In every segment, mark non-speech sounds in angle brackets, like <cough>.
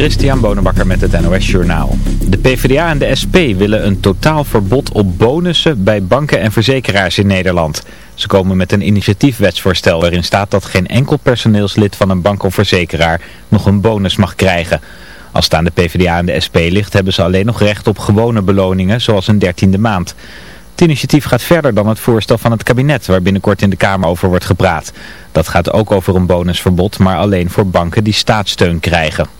Christian Bonenbakker met het NOS Journaal. De PvdA en de SP willen een totaal verbod op bonussen bij banken en verzekeraars in Nederland. Ze komen met een initiatiefwetsvoorstel waarin staat dat geen enkel personeelslid van een bank of verzekeraar nog een bonus mag krijgen. Als het aan de PvdA en de SP ligt hebben ze alleen nog recht op gewone beloningen zoals een dertiende maand. Het initiatief gaat verder dan het voorstel van het kabinet waar binnenkort in de Kamer over wordt gepraat. Dat gaat ook over een bonusverbod, maar alleen voor banken die staatssteun krijgen.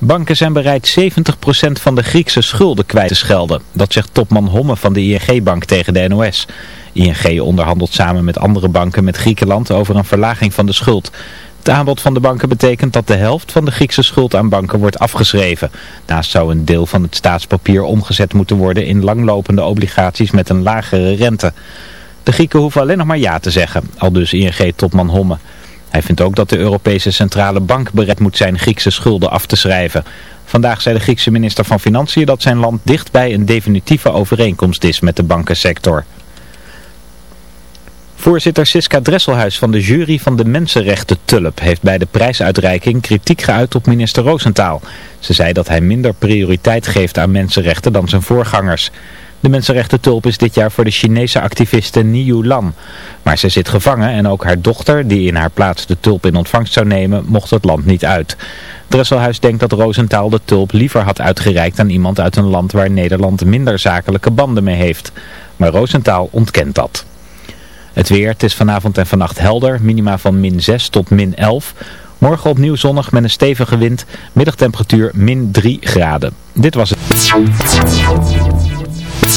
Banken zijn bereid 70% van de Griekse schulden kwijt te schelden. Dat zegt topman Homme van de ING-bank tegen de NOS. ING onderhandelt samen met andere banken met Griekenland over een verlaging van de schuld. Het aanbod van de banken betekent dat de helft van de Griekse schuld aan banken wordt afgeschreven. Naast zou een deel van het staatspapier omgezet moeten worden in langlopende obligaties met een lagere rente. De Grieken hoeven alleen nog maar ja te zeggen, al dus ING-topman Homme. Hij vindt ook dat de Europese Centrale Bank bereid moet zijn Griekse schulden af te schrijven. Vandaag zei de Griekse minister van Financiën dat zijn land dichtbij een definitieve overeenkomst is met de bankensector. Voorzitter Siska Dresselhuis van de jury van de Mensenrechten Tulp heeft bij de prijsuitreiking kritiek geuit op minister Roosentaal. Ze zei dat hij minder prioriteit geeft aan mensenrechten dan zijn voorgangers. De mensenrechten tulp is dit jaar voor de Chinese activiste Niu Lam. Maar ze zit gevangen en ook haar dochter, die in haar plaats de tulp in ontvangst zou nemen, mocht het land niet uit. Dresselhuis denkt dat Roosentaal de tulp liever had uitgereikt aan iemand uit een land waar Nederland minder zakelijke banden mee heeft. Maar Roosentaal ontkent dat. Het weer, het is vanavond en vannacht helder, minima van min 6 tot min 11. Morgen opnieuw zonnig met een stevige wind, middagtemperatuur min 3 graden. Dit was het.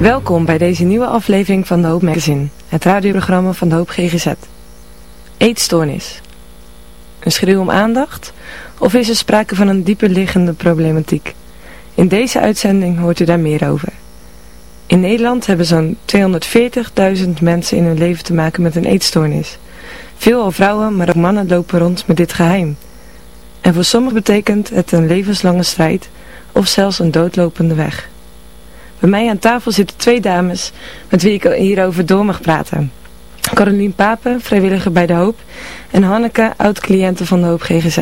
Welkom bij deze nieuwe aflevering van de Hoop Magazine, het radioprogramma van de Hoop GGZ. Eetstoornis. Een schreeuw om aandacht? Of is er sprake van een dieper liggende problematiek? In deze uitzending hoort u daar meer over. In Nederland hebben zo'n 240.000 mensen in hun leven te maken met een eetstoornis. Veelal vrouwen, maar ook mannen lopen rond met dit geheim. En voor sommigen betekent het een levenslange strijd of zelfs een doodlopende weg. Bij mij aan tafel zitten twee dames met wie ik hierover door mag praten. Carolien Papen, vrijwilliger bij De Hoop, en Hanneke, oud-cliënte van De Hoop GGZ.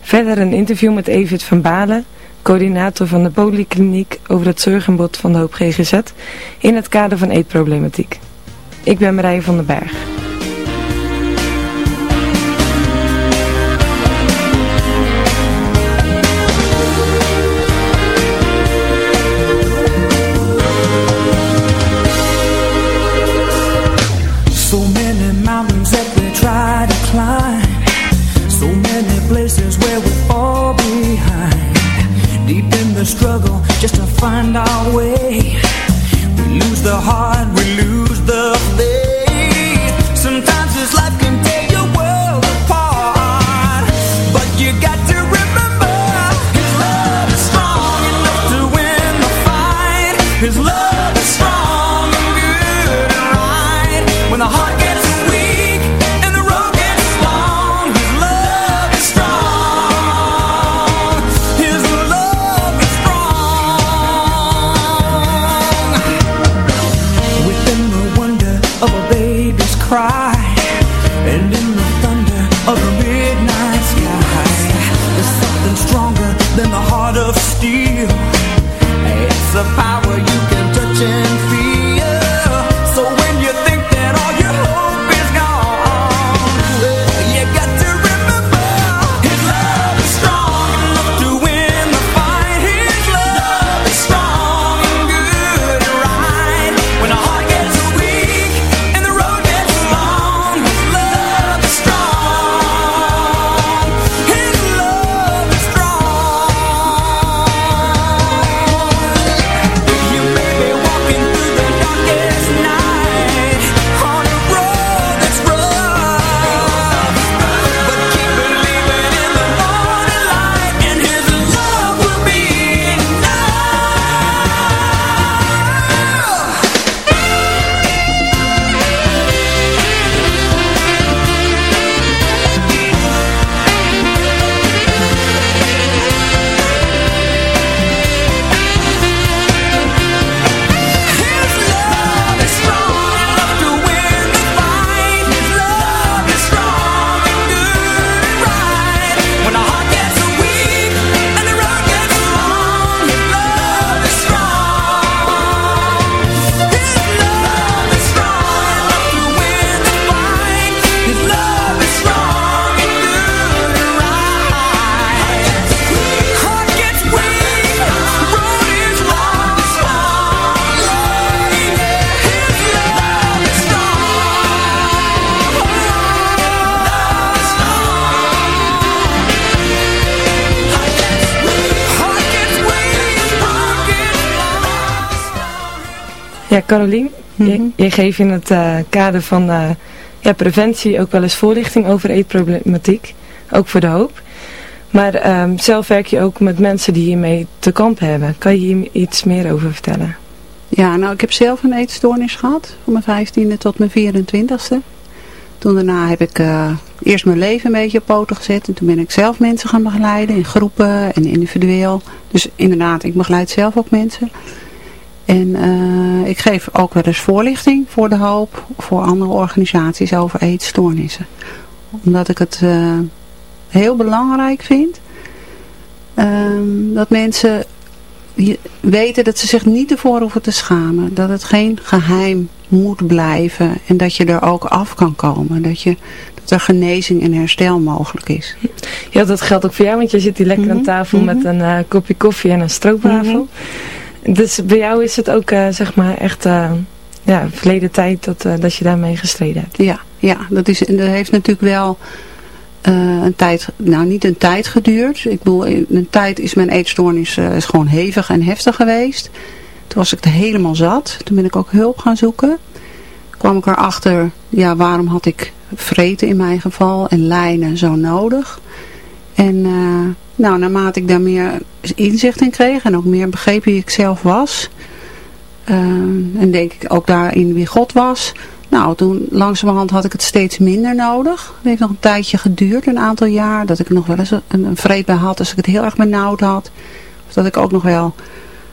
Verder een interview met Evert van Balen, coördinator van de polykliniek over het zorgenbod van De Hoop GGZ, in het kader van eetproblematiek. Ik ben Marije van den Berg. Ja, Carolien, Mhm. je, je geeft in het eh, kader van eh, ja, preventie ook wel eens voorlichting over eetproblematiek. Ook voor de hoop. Maar ehm, zelf werk je ook met mensen die hiermee te kampen hebben. Kan je hier iets meer over vertellen? Ja, nou ik heb zelf een eetstoornis gehad. Van mijn vijftiende tot mijn 24ste. Toen daarna heb ik eh, eerst mijn leven een beetje op poten gezet. En toen ben ik zelf mensen gaan begeleiden. In groepen en individueel. Dus inderdaad, ik begeleid zelf ook mensen. En eh, ik geef ook wel eens voorlichting voor de hoop. Voor andere organisaties over eetstoornissen. Omdat ik het eh, heel belangrijk vind. ehm, dat mensen weten dat ze zich niet ervoor hoeven te schamen. Dat het geen geheim moet blijven. En dat je er ook af kan komen. Dat, je, dat er genezing en herstel mogelijk is. Ja, dat geldt ook voor jou, want je zit hier lekker aan Mhm, tafel mhm. met een eh, kopje koffie en een stroopwafel. Dus bij jou is het ook eh, zeg maar echt eh, ja, verleden tijd dat, eh, dat je daarmee gestreden hebt. Ja, ja dat, is, dat heeft natuurlijk wel een tijd, nou niet een tijd geduurd. Ik bedoel, een tijd is mijn eetstoornis is gewoon hevig en heftig geweest. Toen was ik er helemaal zat. Toen ben ik ook hulp gaan zoeken. kwam ik erachter, ja, waarom had ik vreten in mijn geval en lijnen zo nodig. En eh, nou, naarmate ik daar meer inzicht in kreeg en ook meer begreep wie ik zelf was. eh, en denk ik ook daarin wie God was. Nou, toen langzamerhand had ik het steeds minder nodig. Het heeft nog een tijdje geduurd, een aantal jaar, dat ik nog wel eens een, een vreet bij had als ik het heel erg benauwd had. Of dat ik ook nog wel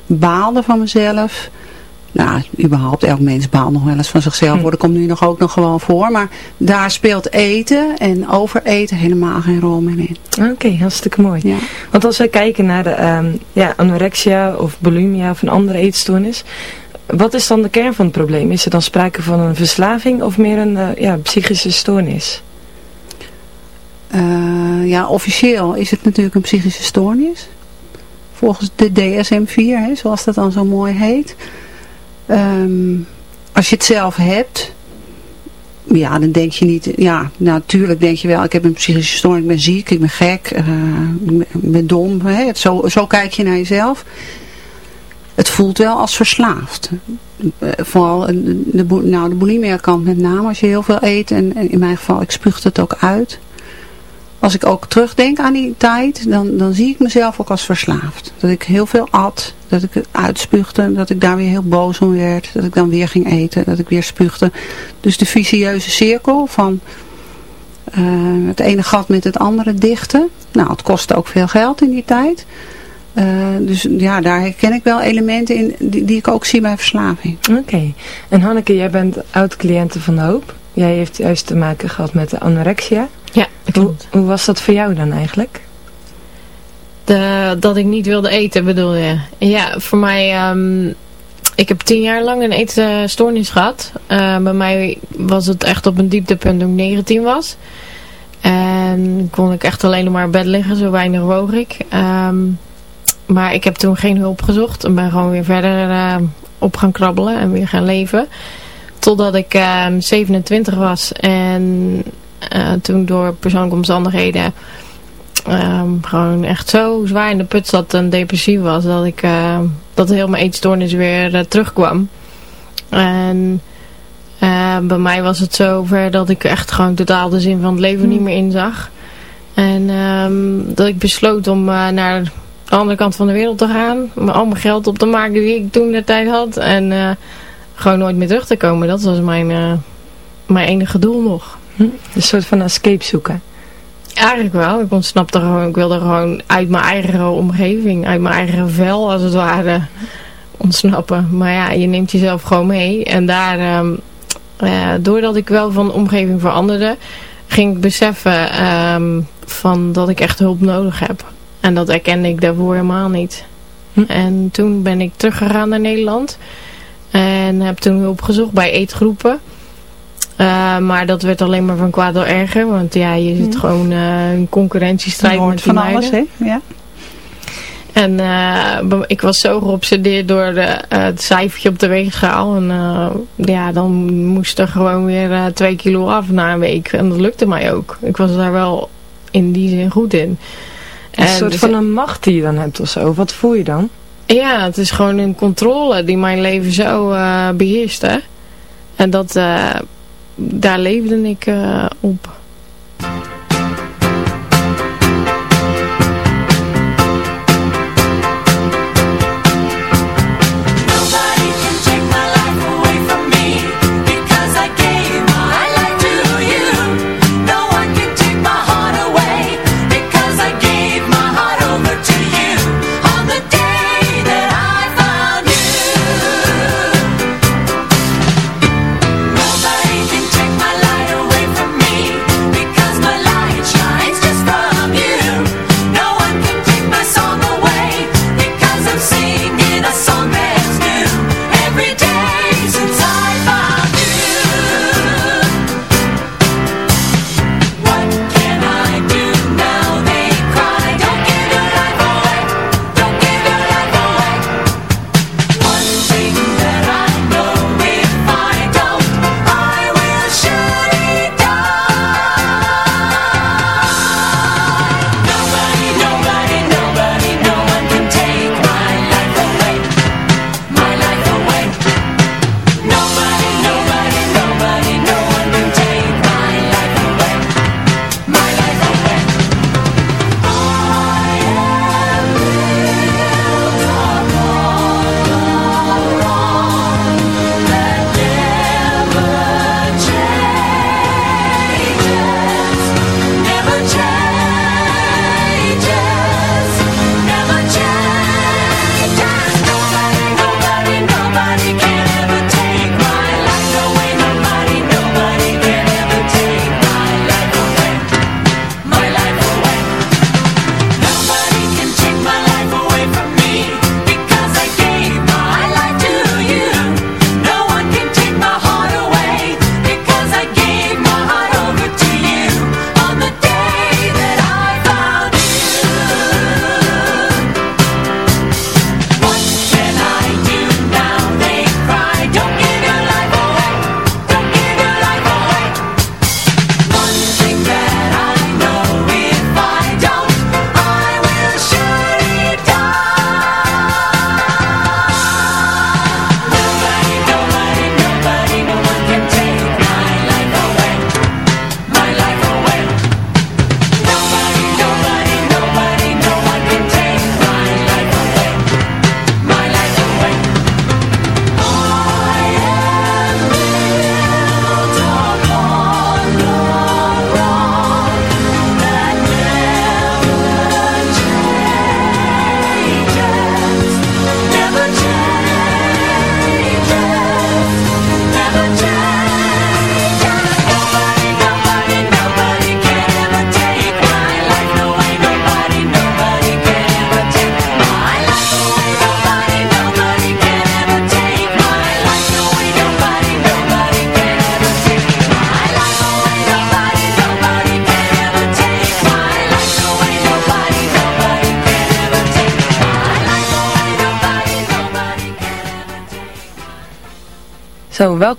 baalde van mezelf. Nou, überhaupt, elk mens baalt nog wel eens van zichzelf. Hm. hoor. Dat komt nu nog ook nog gewoon voor. Maar daar speelt eten en overeten helemaal geen rol meer in. Oké, hartstikke mooi. Ja. Want als we kijken naar de ehm, ja, anorexia of bulimia of een andere eetstoornis, wat is dan de kern van het probleem? Is er dan sprake van een verslaving of meer een eh, ja, psychische stoornis? Eh, ja, officieel is het natuurlijk een psychische stoornis. Volgens de DSM-4, hè, zoals dat dan zo mooi heet. Ehm, als je het zelf hebt, ja, dan denk je niet... Ja, natuurlijk denk je wel, ik heb een psychische stoornis, ik ben ziek, ik ben gek, eh, ik ben- dom. Hè, zo, zo kijk je naar jezelf. Het voelt wel als verslaafd. Eh, vooral eh, de, nou, de kant met name, als je heel veel eet. En in mijn geval, ik spuug het ook uit als ik ook terugdenk aan die tijd, dan, dan zie ik mezelf ook als verslaafd. Dat ik heel veel at, dat ik uitspuugde, dat ik daar weer heel boos om werd, dat ik dan weer ging eten, dat ik weer spuugde. Dus de vicieuze cirkel van eh, het ene gat met het andere dichten. Nou, het kostte ook veel geld in die tijd. Eh, dus ja, daar herken ik wel elementen in die, die ik ook zie bij verslaving. Oké. En Hanneke, jij bent oud-cliënte van de hoop. Jij heeft juist te maken gehad met de anorexia. Ja, Hoe, hoe was dat voor jou dan eigenlijk? De, dat ik niet wilde eten bedoel je? Ja, voor mij... ehm, ik heb tien jaar lang een eetstoornis gehad. Eh, bij mij was het echt op een dieptepunt toen ik 19 was. En kon ik echt alleen nog maar bed liggen, zo weinig woog ik. Ehm, maar ik heb toen geen hulp gezocht en ben gewoon weer verder eh, op gaan krabbelen en weer gaan leven. Totdat ik ehm, 27 was en eh, toen door persoonlijke omstandigheden ehm, gewoon echt zo zwaar in de put zat en depressief was dat ik ehm, dat heel mijn eetstoornis weer eh, terugkwam. En eh, bij mij was het zover dat ik echt gewoon totaal de zin van het leven niet meer inzag. En ehm, dat ik besloot om eh, naar de andere kant van de wereld te gaan. Om al mijn geld op te maken die ik toen de tijd had. En gewoon nooit meer terug te komen. Dat was mijn, mijn enige doel nog. Hm? Een soort van escape zoeken. Eigenlijk wel. Ik ontsnapte gewoon. Ik wilde gewoon uit mijn eigen omgeving. Uit mijn eigen vel als het ware ontsnappen. Maar ja, je neemt jezelf gewoon mee. En daar, ehm, eh, doordat ik wel van de omgeving veranderde, ging ik beseffen ehm, van dat ik echt hulp nodig heb. En dat erkende ik daarvoor helemaal niet. Hm. En toen ben ik teruggegaan naar Nederland. En heb toen hulp gezocht bij eetgroepen. Uh, maar dat werd alleen maar van kwaad door erger. Want ja, je zit Hm. gewoon uh, in concurrentiestrijd Je hoort met die van alles, hè? Ja. En uh, ik was zo geobsedeerd door de, uh, het cijfertje op de weegschaal. En uh, ja, dan moest er gewoon weer twee kilo af na een week. En dat lukte mij ook. Ik was daar wel in die zin goed in. Een en soort dus- van een macht die je dan hebt of zo. Wat voel je dan? Ja, het is gewoon een controle die mijn leven zo uh, beheerst. Hè? En dat, uh, daar leefde ik uh, op.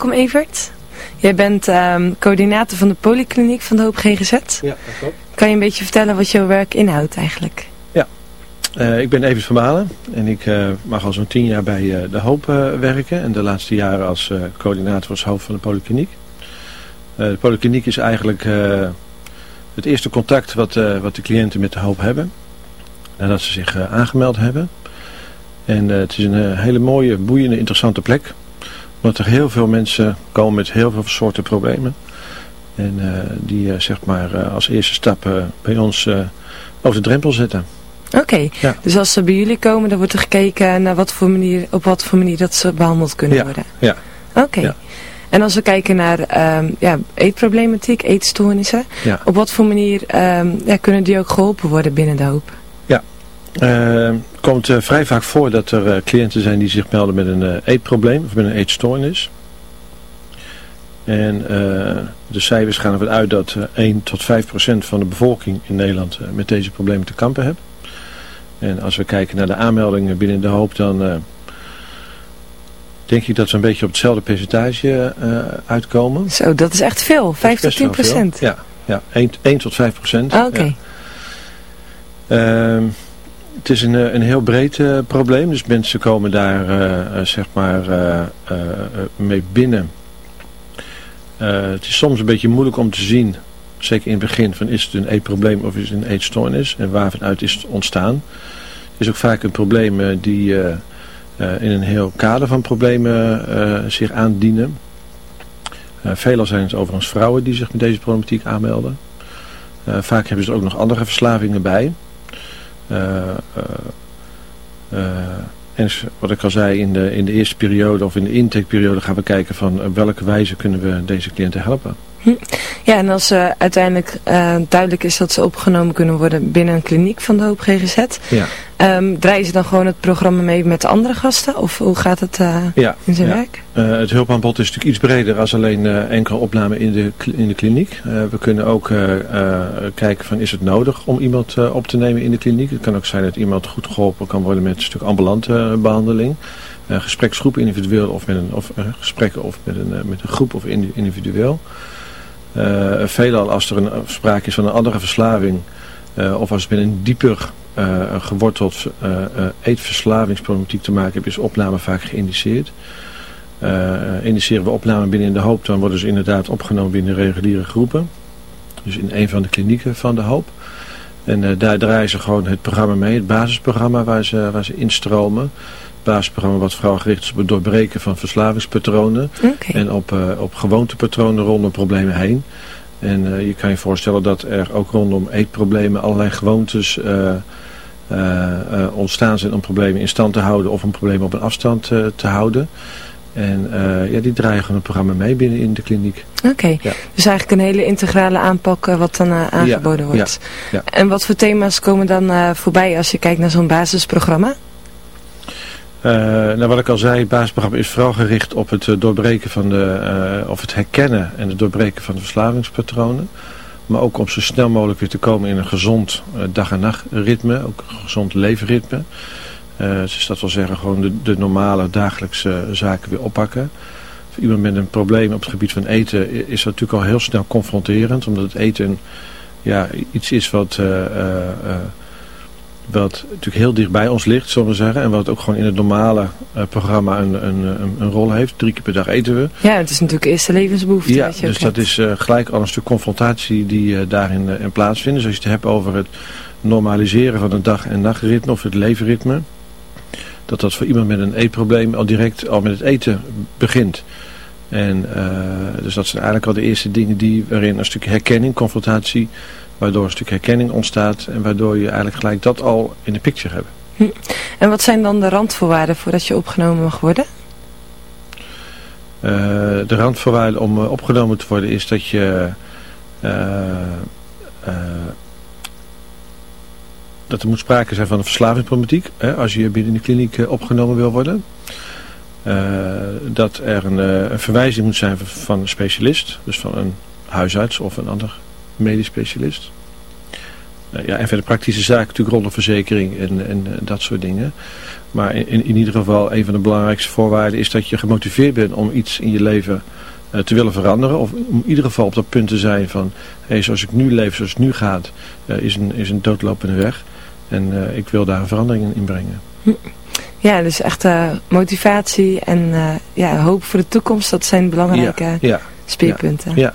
welkom Evert. Jij bent um, coördinator van de polykliniek van de Hoop GGZ. Ja, dat klopt. Kan je een beetje vertellen wat jouw werk inhoudt eigenlijk? Ja, uh, ik ben Evert van Balen en ik uh, mag al zo'n tien jaar bij uh, de Hoop werken. En de laatste jaren als coördinator als hoofd van de polykliniek. de polykliniek is eigenlijk het eerste contact wat, wat de cliënten met de Hoop hebben. Nadat ze zich aangemeld hebben. En het is een hele mooie, boeiende, interessante plek omdat er heel veel mensen komen met heel veel soorten problemen. En uh, die uh, zeg maar uh, als eerste stap bij ons over de drempel zetten. Oké, okay. ja. dus als ze bij jullie komen, dan wordt er gekeken naar wat voor manier, op wat voor manier dat ze behandeld kunnen ja. worden. Ja. Oké. Okay. Ja. En als we kijken naar um, ja, eetproblematiek, eetstoornissen, op wat voor manier um, ja, kunnen die ook geholpen worden binnen de hoop? Uh, komt uh, vrij vaak voor dat er uh, cliënten zijn die zich melden met een uh, eetprobleem of met een eetstoornis. En de cijfers gaan ervan uit dat 1 tot 5 procent van de bevolking in Nederland met deze problemen te kampen heeft. En als we kijken naar de aanmeldingen binnen de hoop, dan denk ik dat we een beetje op hetzelfde percentage uitkomen. Zo, dat is echt veel, 5 tot 10 procent. Ja, ja 1, 1 tot 5 procent. Ah, Oké. Okay. Ja. Het is een, eh, een heel breed uh, probleem, dus mensen komen daar uh, zeg maar mee binnen. het is soms een beetje moeilijk om te zien, zeker in het begin, van is het een eetprobleem of is het een eetstoornis en waarvanuit is het ontstaan. Het is ook vaak een probleem die in een heel kader van problemen zich aandienen. veelal zijn het overigens vrouwen die zich met deze problematiek aanmelden. vaak hebben ze er ook nog andere verslavingen bij. Eh, eh, eh, en wat ik al zei, in de, in de eerste periode of in de intakeperiode gaan we kijken van op welke wijze kunnen we deze cliënten helpen. Hm. Ja, en als uh, uiteindelijk uh, duidelijk is dat ze opgenomen kunnen worden binnen een kliniek van de Hoop GGZ, ja. um, draaien ze dan gewoon het programma mee met de andere gasten? Of hoe gaat het uh, ja, in zijn ja. werk? het hulpaanbod is natuurlijk iets breder als alleen enkele opname in de, in de kliniek. we kunnen ook kijken van is het nodig om iemand op te nemen in de kliniek. Het kan ook zijn dat iemand goed geholpen kan worden met een stuk ambulante behandeling. gespreksgroep individueel of met een of, gesprekken of met een, met een groep of individueel. Uh, veelal als er een, sprake is van een andere verslaving uh, of als het met een dieper geworteld eetverslavingsproblematiek te maken heeft, is opname vaak geïndiceerd. indiceren we opname binnen in de hoop, dan worden ze inderdaad opgenomen binnen reguliere groepen. Dus in een van de klinieken van de hoop. En daar draaien ze gewoon het programma mee, het basisprogramma waar ze, waar ze instromen basisprogramma wat vooral gericht is op het doorbreken van verslavingspatronen. En op, uh, op gewoontepatronen rondom problemen heen. En uh, je kan je voorstellen dat er ook rondom eetproblemen allerlei gewoontes uh, ontstaan zijn om problemen in stand te houden of om problemen op een afstand te houden. En ja, die draaien gewoon het programma mee binnen in de kliniek. Oké, ja. dus eigenlijk een hele integrale aanpak wat dan aangeboden ja, wordt. Ja, en wat voor thema's komen dan voorbij als je kijkt naar zo'n basisprogramma? Uh, nou, wat ik al zei, het basisprogramma is vooral gericht op het uh, doorbreken van de, uh, of het herkennen en het doorbreken van de verslavingspatronen. Maar ook om zo snel mogelijk weer te komen in een gezond dag- en nachtritme, ook een gezond leefritme. dus dat wil zeggen gewoon de, de, normale dagelijkse zaken weer oppakken. Iemand met een probleem op het gebied van eten is dat natuurlijk al heel snel confronterend, omdat het eten ja, iets is wat wat natuurlijk heel dicht bij ons ligt, zullen we zeggen. En wat ook gewoon in het normale uh, programma een, een, een, een, rol heeft. Drie keer per dag eten we. Ja, het is natuurlijk eerste levensbehoefte. Ja, dus dat is uh, gelijk al een stuk confrontatie die uh, daarin in plaatsvindt. Dus als je het hebt over het normaliseren van een dag- en nachtritme of het levenritme. Dat dat voor iemand met een eetprobleem al direct al met het eten begint. En dus dat zijn eigenlijk al de eerste dingen die waarin een stuk herkenning, confrontatie Waardoor een stuk herkenning ontstaat en waardoor je eigenlijk gelijk dat al in de picture hebt. Hm. En wat zijn dan de randvoorwaarden voordat je opgenomen mag worden? Uh, de randvoorwaarden om uh, opgenomen te worden is dat je uh, dat er moet sprake zijn van een verslavingsproblematiek hè, als je binnen de kliniek opgenomen wil worden. dat er een, een, verwijzing moet zijn van een specialist, dus van een huisarts of een ander medisch specialist. Uh, ja, en verder praktische zaken natuurlijk rondom verzekering en, en, dat soort dingen. Maar in, in, ieder geval een van de belangrijkste voorwaarden is dat je gemotiveerd bent om iets in je leven uh, te willen veranderen. Of om in ieder geval op dat punt te zijn van, hey, zoals ik nu leef, zoals het nu gaat, uh, is, een, is een doodlopende weg. En ik wil daar een verandering in brengen. Ja, dus echt motivatie en ja, hoop voor de toekomst, dat zijn belangrijke ja, ja, speerpunten. ja.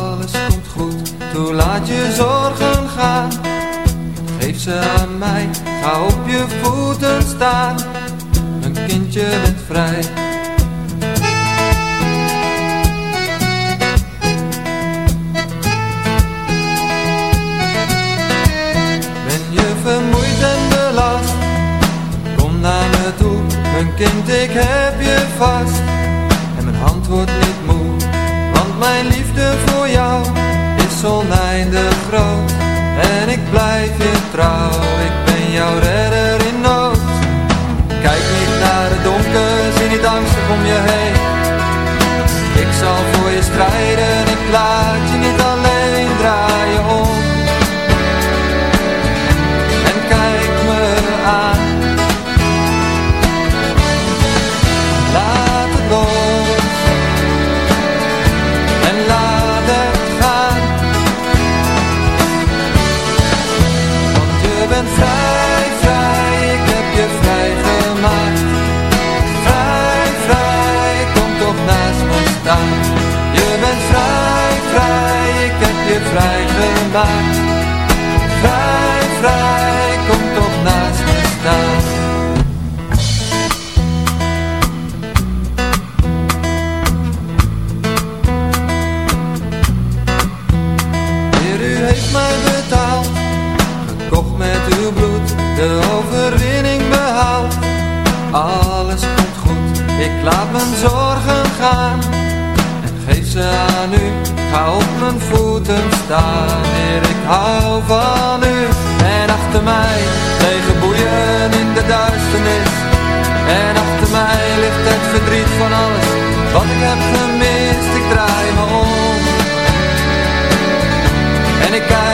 Toe laat je zorgen gaan Geef ze aan mij. Ga op je voeten staan Een kindje bent vrij. Ben je vermoeid en belast Kom naar me toe. Een kind ik heb je vast En mijn hand wordt niet moe Want mijn liefde voor jou is de groot en ik blijf je trouw. Ik ben jouw redder in nood. Kijk niet naar het donker, zie niet angstig om je heen. Ik zal voor vrijgemaakt. Vrij, vrij, kom toch naast me staan. Heer, u heeft mij betaald, gekocht met uw bloed, de overwinning behaald. Alles komt goed, ik laat mijn zorgen gaan en geef ze aan u. Ga op mijn voeten Heer, ik hou van u. En achter mij lege boeien in de duisternis. En achter mij ligt het verdriet van alles wat ik heb gemist. Ik draai me om en ik kijk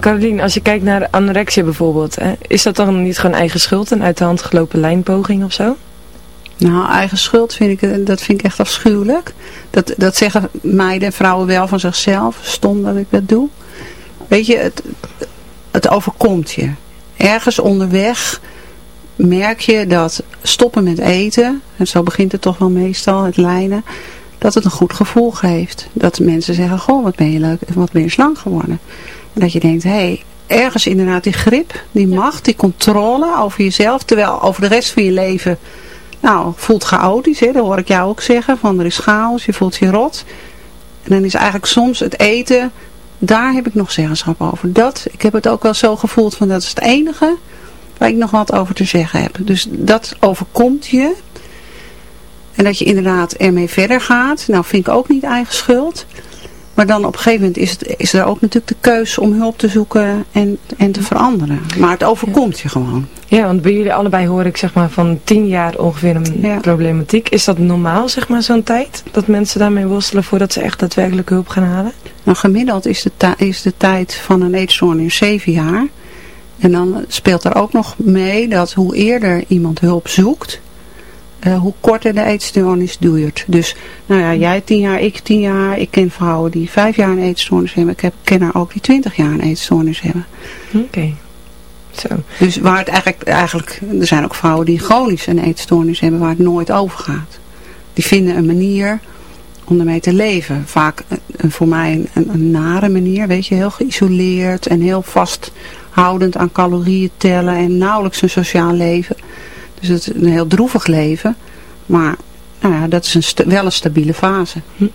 Caroline, als je kijkt naar anorexia bijvoorbeeld, hè, is dat dan niet gewoon eigen schuld, een uit de hand gelopen lijnpoging of zo? Nou, eigen schuld vind ik, dat vind ik echt afschuwelijk. Dat, dat zeggen meiden en vrouwen wel van zichzelf. Stom dat ik dat doe. Weet je, het, het overkomt je. Ergens onderweg merk je dat stoppen met eten, en zo begint het toch wel meestal, het lijnen, dat het een goed gevoel geeft. Dat mensen zeggen, goh, wat ben je leuk, wat ben je slank geworden. Dat je denkt, hé, hey, ergens inderdaad die grip, die macht, die controle over jezelf, terwijl over de rest van je leven, nou, voelt chaotisch, hè, dat hoor ik jou ook zeggen, van er is chaos, je voelt je rot. En dan is eigenlijk soms het eten, daar heb ik nog zeggenschap over. Dat, ik heb het ook wel zo gevoeld van dat is het enige waar ik nog wat over te zeggen heb. Dus dat overkomt je. En dat je inderdaad ermee verder gaat. Nou vind ik ook niet eigen schuld. Maar dan op een gegeven moment is, het, is er ook natuurlijk de keus om hulp te zoeken en, en te veranderen. Maar het overkomt je gewoon. Ja, want bij jullie allebei hoor ik zeg maar van tien jaar ongeveer een Ja. problematiek. Is dat normaal zeg maar zo'n tijd? Dat mensen daarmee worstelen voordat ze echt daadwerkelijk hulp gaan halen? Nou, gemiddeld is de, is de tijd van een eetstoornis zeven jaar. En dan speelt er ook nog mee dat hoe eerder iemand hulp zoekt, eh, hoe korter de eetstoornis duurt. Dus, nou ja, jij tien jaar, ik tien jaar. Ik ken vrouwen die vijf jaar een eetstoornis hebben. Ik heb, ken er ook die twintig jaar een eetstoornis hebben. Oké. Zo. Dus waar het eigenlijk, eigenlijk, er zijn ook vrouwen die chronisch een eetstoornis hebben waar het nooit over gaat. Die vinden een manier om ermee te leven. Vaak een, voor mij een, een, nare manier, weet je, heel geïsoleerd en heel vasthoudend aan calorieën tellen en nauwelijks een sociaal leven. Dus het is een heel droevig leven, maar nou ja, dat is een wel een stabiele fase. Hm.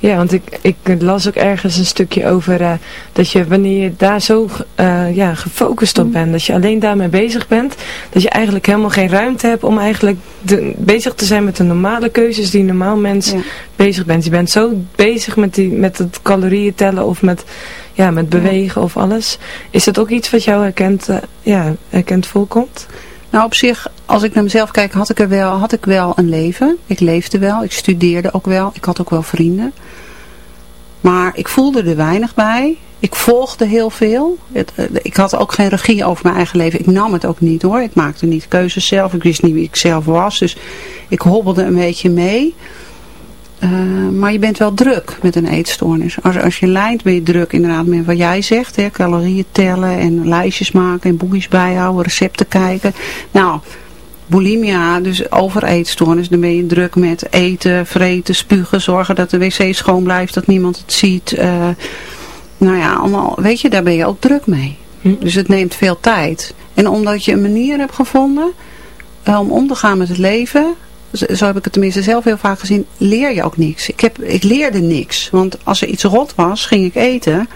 Ja, want ik, ik las ook ergens een stukje over uh, dat je wanneer je daar zo uh, ja, gefocust op mm. bent, dat je alleen daarmee bezig bent, dat je eigenlijk helemaal geen ruimte hebt om eigenlijk de, bezig te zijn met de normale keuzes die een normaal mens bezig bent. Je bent zo bezig met, die, met het calorieën tellen of met, ja, met bewegen of alles. Is dat ook iets wat jou herkend, uh, ja, herkend voorkomt? Nou, op zich, als ik naar mezelf kijk, had ik, er wel, had ik wel een leven. Ik leefde wel, ik studeerde ook wel, ik had ook wel vrienden. Maar ik voelde er weinig bij. Ik volgde heel veel. Eh, ik had ook geen regie over mijn eigen leven. Ik nam het ook niet hoor. Ik maakte niet keuzes zelf. Ik wist niet wie ik zelf was. Dus ik hobbelde een beetje mee. Uh, maar je bent wel druk met een eetstoornis. Als, als je lijnt ben je druk inderdaad met wat jij zegt. Hè, calorieën tellen en lijstjes maken en boekjes bijhouden, recepten kijken. Nou, bulimia, dus overeetstoornis, dan ben je druk met eten, vreten, spugen, zorgen dat de wc schoon blijft, dat niemand het ziet. Uh, nou ja, allemaal, weet je, daar ben je ook druk mee. Hm. Dus het neemt veel tijd. En omdat je een manier hebt gevonden uh, om om te gaan met het leven, zo heb ik het tenminste zelf heel vaak gezien, leer je ook niks. Ik, heb, ik leerde niks. Want als er iets rot was, ging ik eten.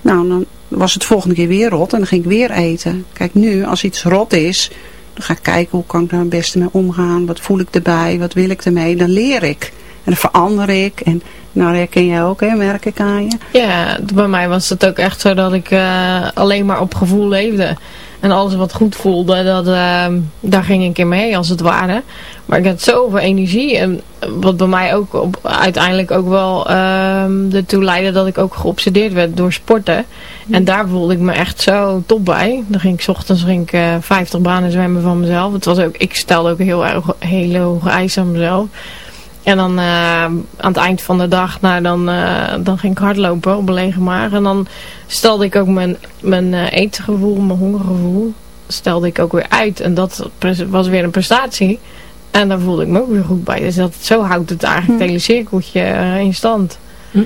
Nou, dan was het volgende keer weer rot en dan ging ik weer eten. Kijk, nu, als iets rot is, dan ga ik kijken hoe kan ik daar het beste mee omgaan. Wat voel ik erbij? Wat wil ik ermee? Dan leer ik. En dan verander ik. En nou, herken jij ook, hè? Merk ik aan je. Ja, bij mij was het ook echt zo dat ik uh, alleen maar op gevoel leefde. En alles wat goed voelde, dat, uh, daar ging ik in mee als het ware. Maar ik had zoveel energie. En wat bij mij ook op, uiteindelijk ook wel uh, ertoe leidde dat ik ook geobsedeerd werd door sporten. En daar voelde ik me echt zo top bij. Dan ging ik ochtends ging ik, uh, 50 banen zwemmen van mezelf. Het was ook, ik stelde ook heel erg hele hoge eisen aan mezelf. En dan uh, aan het eind van de dag, nou, dan, uh, dan ging ik hardlopen op een lege maag. En dan stelde ik ook mijn, mijn uh, eetgevoel, mijn hongergevoel, stelde ik ook weer uit. En dat was weer een prestatie. En daar voelde ik me ook weer goed bij. Dus dat, zo houdt het eigenlijk het hm. hele cirkeltje in stand. Hm.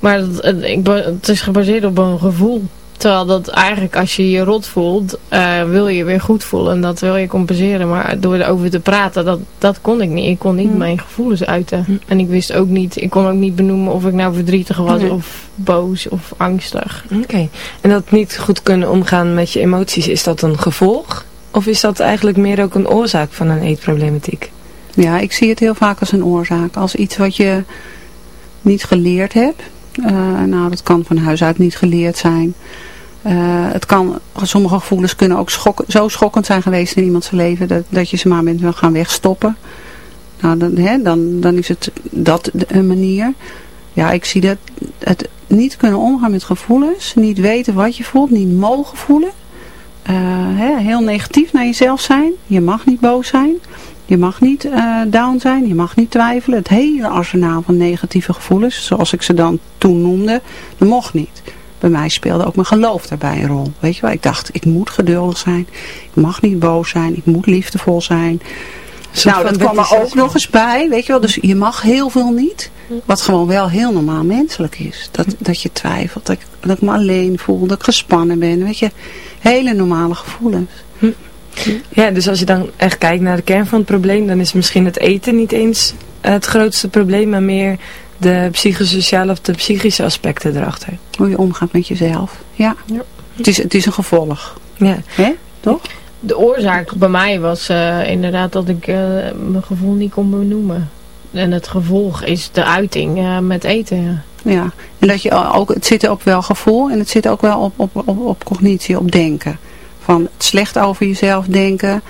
Maar het, ik, het is gebaseerd op een gevoel. Terwijl dat eigenlijk als je je rot voelt, uh, wil je weer goed voelen. En dat wil je compenseren. Maar door erover te praten, dat, dat kon ik niet. Ik kon niet mijn gevoelens uiten. En ik wist ook niet, ik kon ook niet benoemen of ik nou verdrietig was of boos of angstig. Oké. En dat niet goed kunnen omgaan met je emoties, is dat een gevolg? Of is dat eigenlijk meer ook een oorzaak van een eetproblematiek? Ja, ik zie het heel vaak als een oorzaak. Als iets wat je niet geleerd hebt. Uh, nou, dat kan van huis uit niet geleerd zijn. Uh, het kan, sommige gevoelens kunnen ook zo schokkend zijn geweest in iemands leven dat, dat je ze maar bent gaan wegstoppen. Nou, dan, hè, dan, dan is het dat een manier. Ja, ik zie dat het niet kunnen omgaan met gevoelens, niet weten wat je voelt, niet mogen voelen. Uh, hè, heel negatief naar jezelf zijn. Je mag niet boos zijn. Je mag niet uh, down zijn. Je mag niet twijfelen. Het hele arsenaal van negatieve gevoelens, zoals ik ze dan toen noemde, dat mocht niet bij mij speelde ook mijn geloof daarbij een rol. Weet je wel, ik dacht, ik moet geduldig zijn. Ik mag niet boos zijn. Ik moet liefdevol zijn. nou, dat kwam er ook nog eens bij, weet je wel. Dus je mag heel veel niet. Wat gewoon wel heel normaal menselijk is. Dat, dat je twijfelt, dat ik, dat ik me alleen voel, dat ik gespannen ben. Weet je, hele normale gevoelens. Hm. Ja, dus als je dan echt kijkt naar de kern van het probleem, dan is misschien het eten niet eens het grootste probleem, maar meer de psychosociale of de psychische aspecten erachter. Hoe je omgaat met jezelf. Ja. ja. Het, is, het is een gevolg. Ja. Hè? Toch? De oorzaak bij mij was uh, inderdaad dat ik uh, mijn gevoel niet kon benoemen. En het gevolg is de uiting uh, met eten. Ja. ja. En dat je ook, het zit ook wel gevoel en het zit ook wel op, op, op, op cognitie, op denken. Van het slecht over jezelf denken,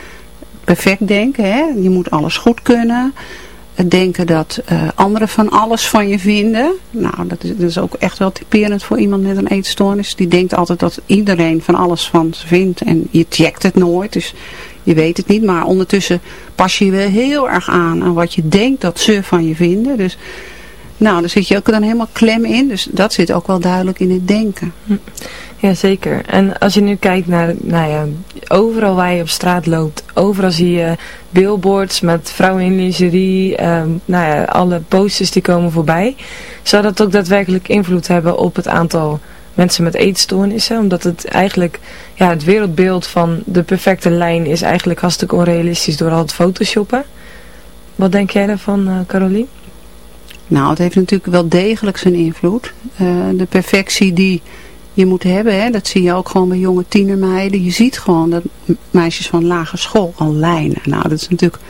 perfect denken, hè? je moet alles goed kunnen het denken dat uh, anderen van alles van je vinden. Nou, dat is, ook echt wel typerend voor iemand met een eetstoornis. Die denkt altijd dat iedereen van alles van ze vindt. En je checkt het nooit, dus je weet het niet. Maar ondertussen pas je je wel heel erg aan aan wat je denkt dat ze van je vinden. Dus nou, daar zit je ook dan helemaal klem in. Dus dat zit ook wel duidelijk in het denken. Hm. Jazeker. En als je nu kijkt naar, nou ja, overal waar je op straat loopt, overal zie je billboards met vrouwen in lingerie, ehm, nou ja, alle posters die komen voorbij. Zou dat ook daadwerkelijk invloed hebben op het aantal mensen met eetstoornissen? Omdat het eigenlijk, ja, het wereldbeeld van de perfecte lijn is eigenlijk hartstikke onrealistisch door al het photoshoppen. Wat denk jij daarvan, uh, Carolien? Nou, het heeft natuurlijk wel degelijk zijn invloed. Uh, de perfectie die je moet hebben. Hè? Dat zie je ook gewoon bij jonge tienermeiden. Je ziet gewoon dat meisjes van lagere school al lijnen. Nou, dat is natuurlijk,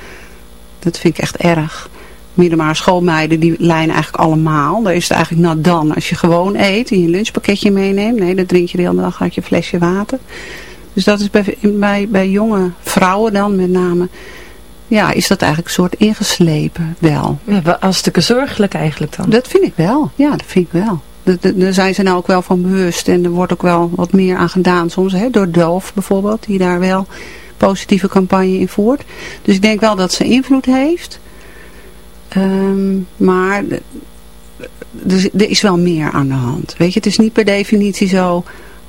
dat vind ik echt erg. Middelbare schoolmeiden die lijnen eigenlijk allemaal. Daar is het eigenlijk nou dan als je gewoon eet en je lunchpakketje meeneemt. Nee, dan drink je de hele dag uit je flesje water. Dus dat is bij, bij, bij jonge vrouwen dan met name ja, is dat eigenlijk een soort ingeslepen wel. Ja, hartstikke zorgelijk eigenlijk dan. Dat vind ik wel, ja, dat vind ik wel. Daar zijn ze nou ook wel van bewust en er wordt ook wel wat meer aan gedaan soms, hè, door Doof bijvoorbeeld, die daar wel positieve campagne in voert. Dus ik denk wel dat ze invloed heeft. Ehm, maar er is wel meer aan de hand. Weet je, het is niet per definitie zo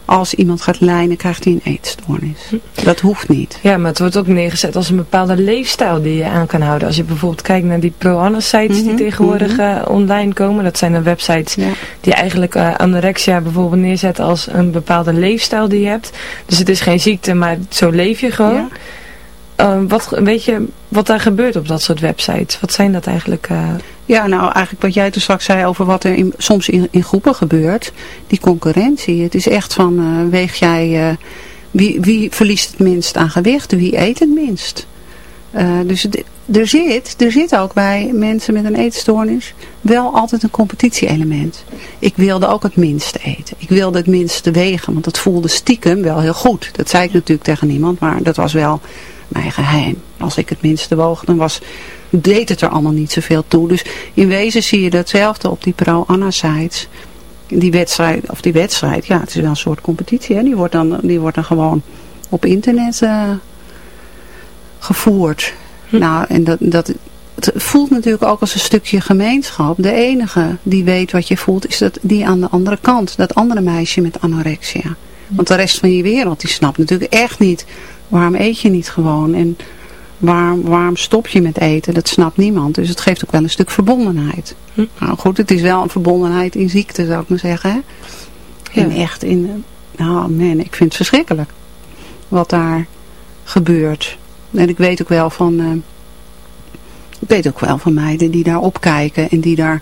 als iemand gaat lijnen, krijgt hij een eetstoornis. Dat hoeft niet. Ja, maar het wordt ook neergezet als een bepaalde leefstijl die je aan kan houden. Als je bijvoorbeeld kijkt naar die pro-Anna-sites die mhm, tegenwoordig mhm. eh, online komen. Dat zijn dan websites die eigenlijk uh, anorexia bijvoorbeeld neerzetten als een bepaalde leefstijl die je hebt. Dus het is geen ziekte, maar zo leef je gewoon. Ja. Ehm, wat, weet je wat daar gebeurt op dat soort websites? Wat zijn dat eigenlijk? Ja, nou eigenlijk wat jij toen straks zei over wat er soms in, in, groepen gebeurt. Die concurrentie. Het is echt van, uh, weeg jij, uh, wie, wie verliest het minst aan gewicht? Wie eet het minst? dus er zit, er zit ook bij mensen met een eetstoornis wel altijd een competitie-element. Ik wilde ook het minste eten. Ik wilde het minste wegen, want dat voelde stiekem wel heel goed. Dat zei ik natuurlijk tegen niemand, maar dat was wel mijn geheim. Als ik het minste woog, dan was, deed het er allemaal niet zoveel toe. Dus in wezen zie je datzelfde op die pro-Anna-sites. Die wedstrijd, of die wedstrijd, ja, het is wel een soort competitie. Hè? Die, wordt dan, die wordt dan gewoon op internet uh, gevoerd. Hm. Nou, en dat, dat, het voelt natuurlijk ook als een stukje gemeenschap. De enige die weet wat je voelt, is dat die aan de andere kant. Dat andere meisje met anorexia. Want de rest van je wereld, die snapt natuurlijk echt niet waarom eet je niet gewoon? En waarom, waarom stop je met eten? Dat snapt niemand. Dus het geeft ook wel een stuk verbondenheid. Hm. Nou goed, het is wel een verbondenheid in ziekte, zou ik maar zeggen. Hè? En echt in... Nou man, ik vind het verschrikkelijk. Wat daar gebeurt. En ik weet ook wel van... Uh, ik weet ook wel van meiden die daar opkijken. En die daar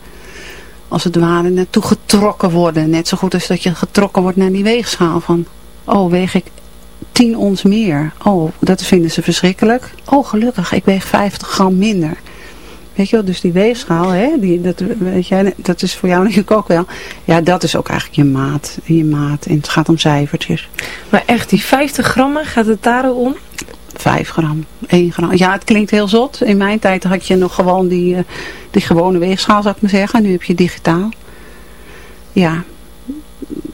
als het ware naartoe getrokken worden. Net zo goed als dat je getrokken wordt naar die weegschaal. Van, oh weeg ik 10 ons meer. Oh, dat vinden ze verschrikkelijk. Oh, gelukkig, ik weeg 50 gram minder. Weet je wel, dus die weegschaal, hè, die, dat, weet jij, dat is voor jou <laughs> natuurlijk ook wel. Ja, dat is ook eigenlijk je maat. Je maat en het gaat om cijfertjes. Maar echt, die 50 grammen, gaat het daar om? 5 gram, 1 gram. Ja, het klinkt heel zot. In mijn tijd had je nog gewoon die, uh, die gewone weegschaal, zou ik maar zeggen. Nu heb je digitaal. Ja,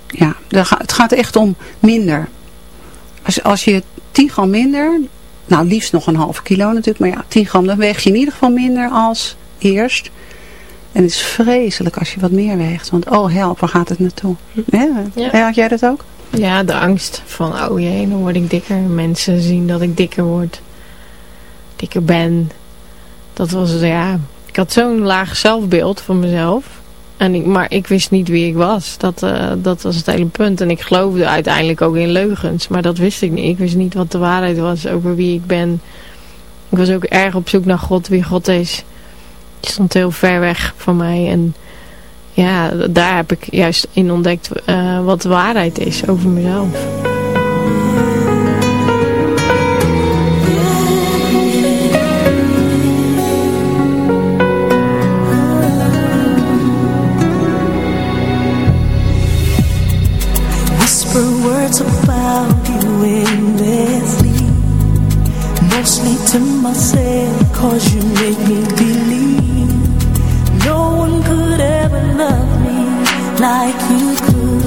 ja het gaat echt om minder. Als, als je 10 gram minder, nou liefst nog een halve kilo natuurlijk, maar ja, 10 gram, dan weeg je in ieder geval minder als eerst. En het is vreselijk als je wat meer weegt, want oh help, waar gaat het naartoe? Ja. Had jij dat ook? Ja, de angst van, oh jee, dan word ik dikker. Mensen zien dat ik dikker word. Dikker ben. Dat was, ja, ik had zo'n laag zelfbeeld van mezelf. En maar ik wist niet wie ik was. Dat, uh, dat was het hele punt. En ik geloofde uiteindelijk ook in leugens. Maar dat wist ik niet. Ik wist niet wat de waarheid was over wie ik ben. Ik was ook erg op zoek naar God, wie God is. Die stond heel ver weg van mij. En ja, daar heb ik juist in ontdekt uh, wat de waarheid is over mezelf. Words about you endlessly. Mostly to myself Cause you make me believe No one could ever love me Like you could.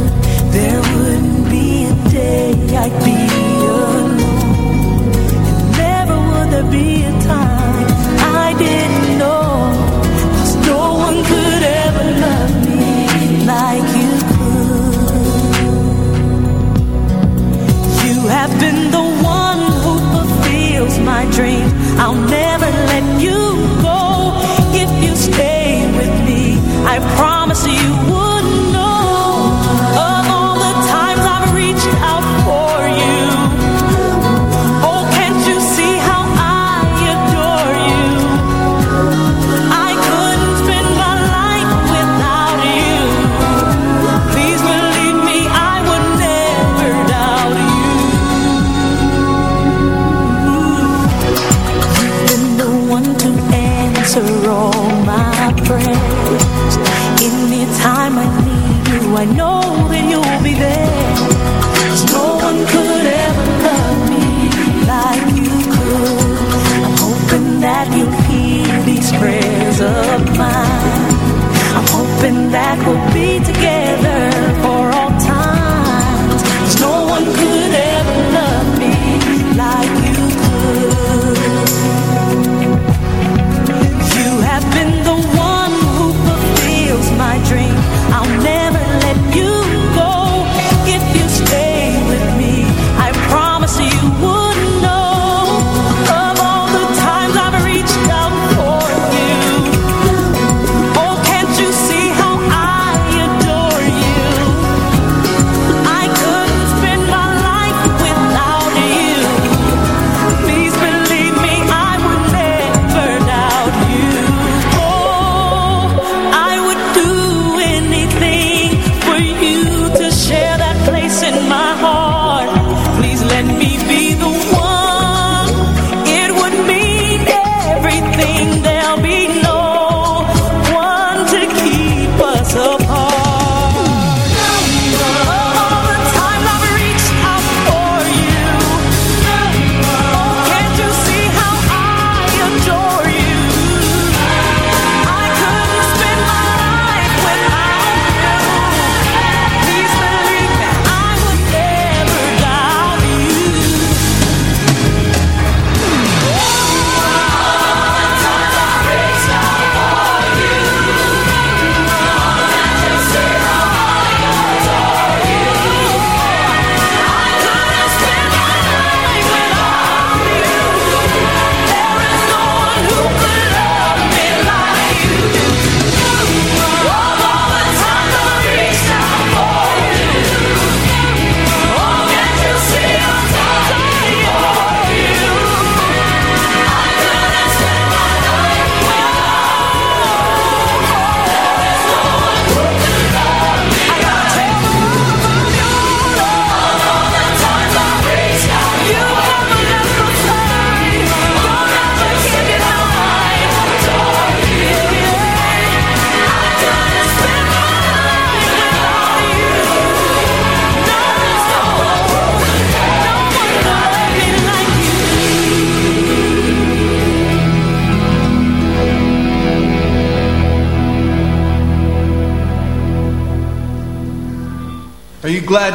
There wouldn't be a day I'd be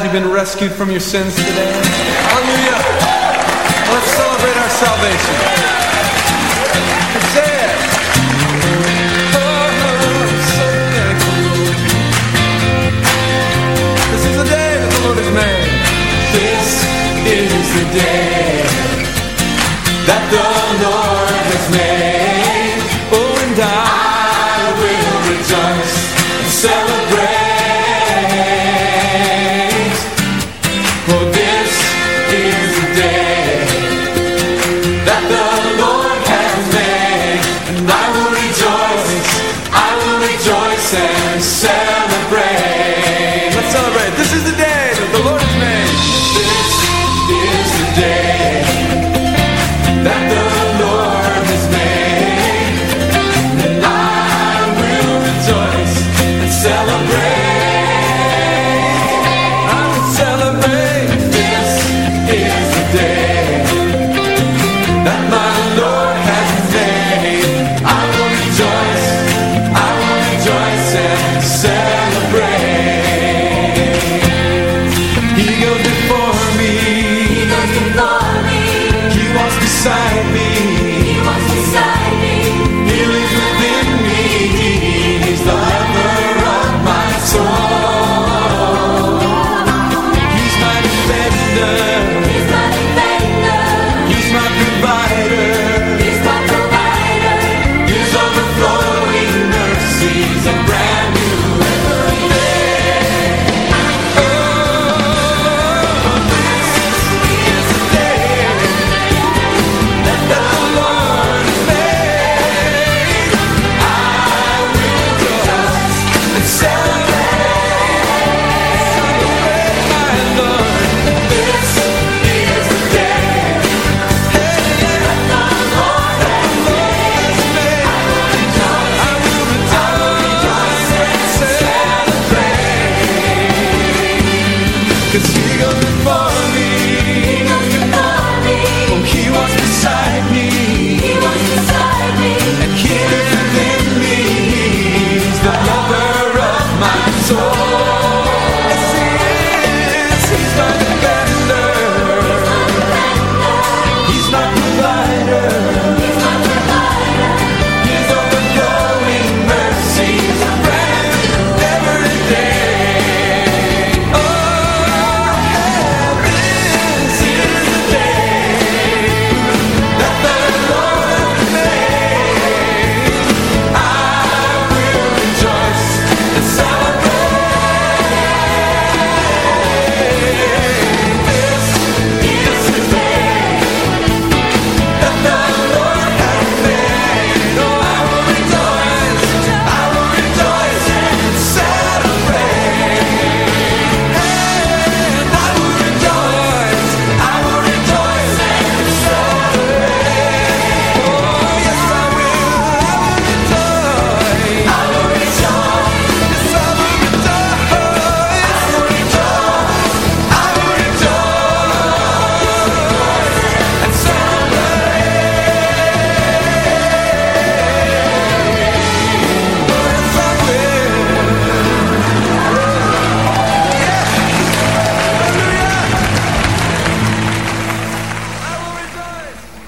you've been rescued from your sins today. Hallelujah. Let's celebrate our salvation.